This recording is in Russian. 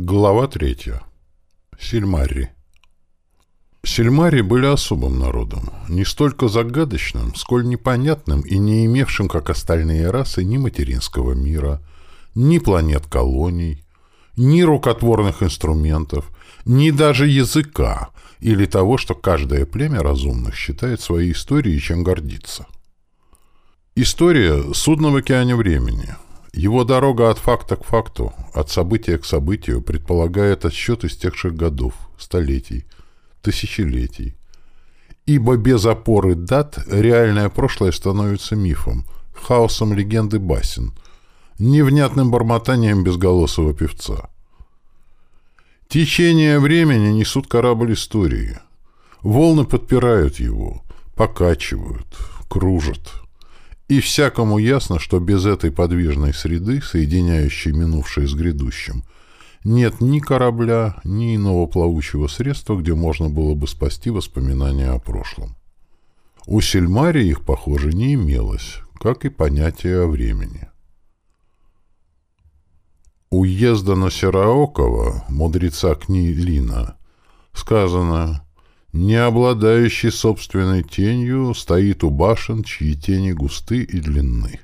Глава третья. Сильмари. Сильмари были особым народом, не столько загадочным, сколь непонятным и не имевшим, как остальные расы, ни материнского мира, ни планет-колоний, ни рукотворных инструментов, ни даже языка или того, что каждое племя разумных считает своей историей, чем гордится. История — судно в океане времени — его дорога от факта к факту, от события к событию предполагает отсчет истекших годов, столетий, тысячелетий. Ибо без опоры дат реальное прошлое становится мифом, хаосом легенды басен, невнятным бормотанием безголосого певца. Течение времени несут корабль истории. Волны подпирают его, покачивают, кружат — и всякому ясно, что без этой подвижной среды, соединяющей минувшее с грядущим, нет ни корабля, ни иного плавучего средства, где можно было бы спасти воспоминания о прошлом. У Сельмари их, похоже, не имелось, как и понятия о времени. У Ездана Сераокова, мудреца Книлина, сказано не обладающий собственной тенью, стоит у башен, чьи тени густы и длинны.